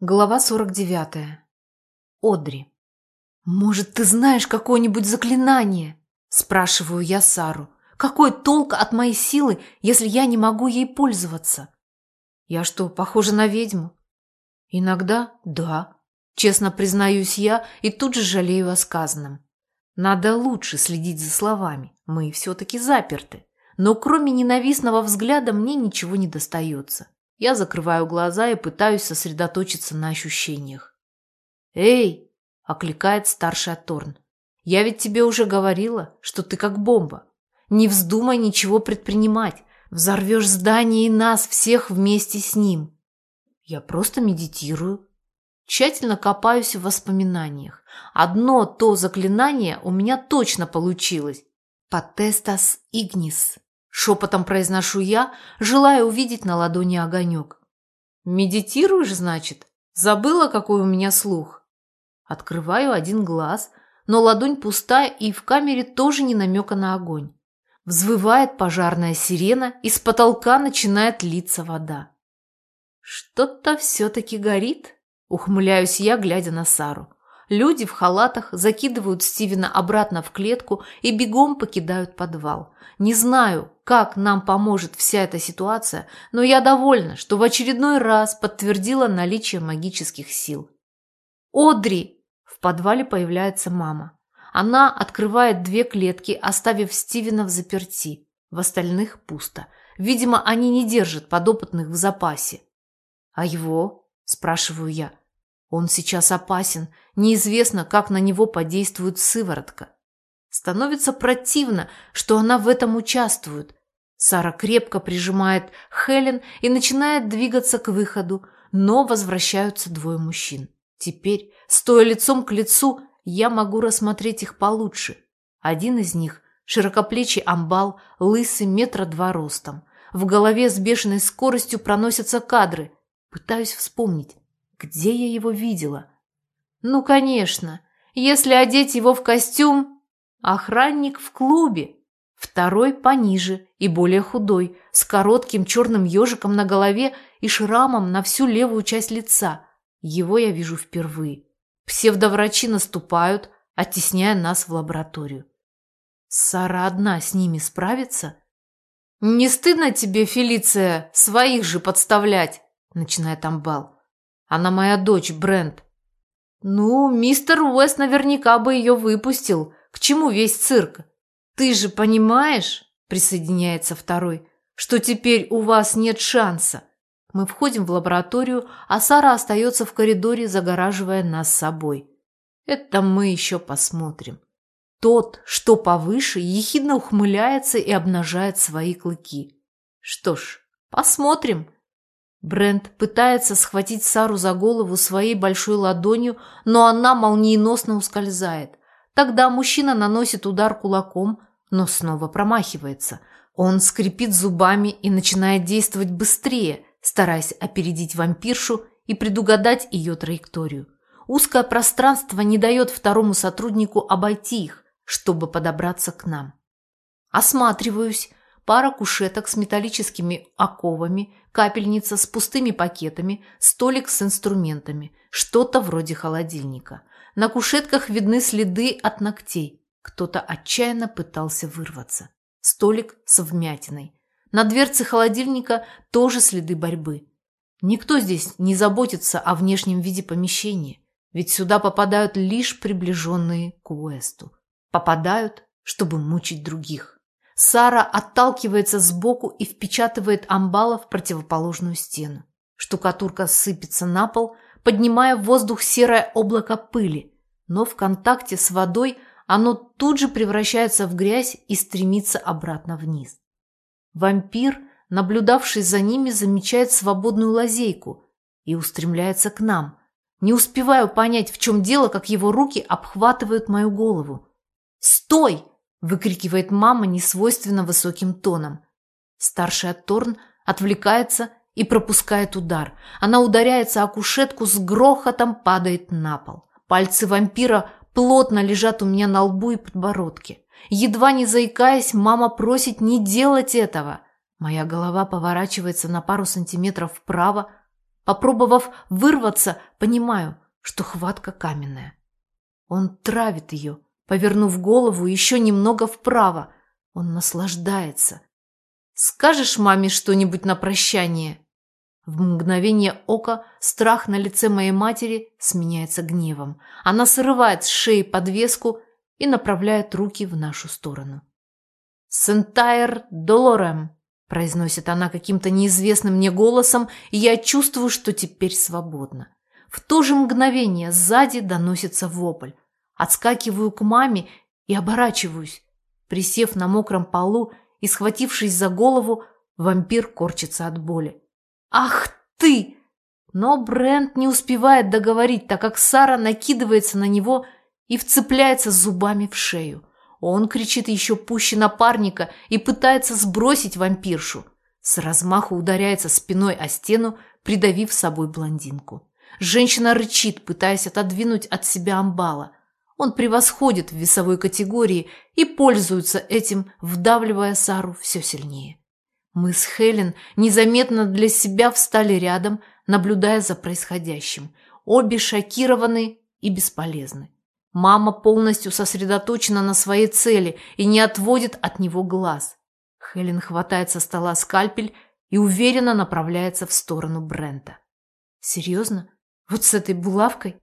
Глава 49. Одри. «Может, ты знаешь какое-нибудь заклинание?» – спрашиваю я Сару. «Какой толк от моей силы, если я не могу ей пользоваться?» «Я что, похожа на ведьму?» «Иногда – да», – честно признаюсь я и тут же жалею о сказанном. Надо лучше следить за словами, мы все-таки заперты. Но кроме ненавистного взгляда мне ничего не достается. Я закрываю глаза и пытаюсь сосредоточиться на ощущениях. «Эй!» – окликает старший Аторн. «Я ведь тебе уже говорила, что ты как бомба. Не вздумай ничего предпринимать. Взорвешь здание и нас всех вместе с ним». Я просто медитирую. Тщательно копаюсь в воспоминаниях. Одно то заклинание у меня точно получилось. Потестас игнис. Шепотом произношу я, желая увидеть на ладони огонек. «Медитируешь, значит? Забыла, какой у меня слух?» Открываю один глаз, но ладонь пустая и в камере тоже не намека на огонь. Взвывает пожарная сирена, и с потолка начинает литься вода. «Что-то все-таки горит?» – ухмыляюсь я, глядя на Сару. Люди в халатах закидывают Стивена обратно в клетку и бегом покидают подвал. Не знаю, как нам поможет вся эта ситуация, но я довольна, что в очередной раз подтвердила наличие магических сил. «Одри!» В подвале появляется мама. Она открывает две клетки, оставив Стивена в заперти. В остальных пусто. Видимо, они не держат подопытных в запасе. «А его?» – спрашиваю я. Он сейчас опасен, неизвестно, как на него подействует сыворотка. Становится противно, что она в этом участвует. Сара крепко прижимает Хелен и начинает двигаться к выходу, но возвращаются двое мужчин. Теперь, стоя лицом к лицу, я могу рассмотреть их получше. Один из них – широкоплечий амбал, лысый метра два ростом. В голове с бешеной скоростью проносятся кадры. Пытаюсь вспомнить, где я его видела? Ну, конечно, если одеть его в костюм, охранник в клубе. Второй пониже и более худой, с коротким черным ежиком на голове и шрамом на всю левую часть лица. Его я вижу впервые. Псевдоврачи наступают, оттесняя нас в лабораторию. Сара одна с ними справится? «Не стыдно тебе, Фелиция, своих же подставлять?» – начинает Амбал. Она моя дочь, Брент. Ну, мистер Уэст наверняка бы ее выпустил. К чему весь цирк? Ты же понимаешь, присоединяется второй, что теперь у вас нет шанса. Мы входим в лабораторию, а Сара остается в коридоре, загораживая нас собой. Это мы еще посмотрим. Тот, что повыше, ехидно ухмыляется и обнажает свои клыки. Что ж, посмотрим. Брент пытается схватить Сару за голову своей большой ладонью, но она молниеносно ускользает. Тогда мужчина наносит удар кулаком, но снова промахивается. Он скрипит зубами и начинает действовать быстрее, стараясь опередить вампиршу и предугадать ее траекторию. Узкое пространство не дает второму сотруднику обойти их, чтобы подобраться к нам. Осматриваюсь, пара кушеток с металлическими оковами, капельница с пустыми пакетами, столик с инструментами, что-то вроде холодильника. На кушетках видны следы от ногтей. Кто-то отчаянно пытался вырваться. Столик с вмятиной. На дверце холодильника тоже следы борьбы. Никто здесь не заботится о внешнем виде помещения, ведь сюда попадают лишь приближенные к Уэсту. Попадают, чтобы мучить других. Сара отталкивается сбоку и впечатывает амбала в противоположную стену. Штукатурка сыпется на пол, поднимая в воздух серое облако пыли, но в контакте с водой оно тут же превращается в грязь и стремится обратно вниз. Вампир, наблюдавший за ними, замечает свободную лазейку и устремляется к нам. Не успеваю понять, в чем дело, как его руки обхватывают мою голову. «Стой!» Выкрикивает мама несвойственно высоким тоном. Старший Торн отвлекается и пропускает удар. Она ударяется о кушетку, с грохотом падает на пол. Пальцы вампира плотно лежат у меня на лбу и подбородке. Едва не заикаясь, мама просит не делать этого. Моя голова поворачивается на пару сантиметров вправо, Попробовав вырваться, понимаю, что хватка каменная. Он травит ее, повернув голову еще немного вправо. Он наслаждается. «Скажешь маме что-нибудь на прощание?» В мгновение ока страх на лице моей матери сменяется гневом. Она срывает с шеи подвеску и направляет руки в нашу сторону. «Сентайр долорем», – произносит она каким-то неизвестным мне голосом, и я чувствую, что теперь свободна. В то же мгновение сзади доносится вопль. Отскакиваю к маме и оборачиваюсь. Присев на мокром полу и схватившись за голову, вампир корчится от боли. «Ах ты!» Но Брент не успевает договорить, так как Сара накидывается на него и вцепляется зубами в шею. Он кричит еще пуще напарника и пытается сбросить вампиршу. С размаху ударяется спиной о стену, придавив собой блондинку. Женщина рычит, пытаясь отодвинуть от себя амбала. Он превосходит в весовой категории и пользуется этим, вдавливая Сару все сильнее. Мы с Хелен незаметно для себя встали рядом, наблюдая за происходящим. Обе шокированы и бесполезны. Мама полностью сосредоточена на своей цели и не отводит от него глаз. Хелен хватает со стола скальпель и уверенно направляется в сторону Брента. Серьезно? Вот с этой булавкой?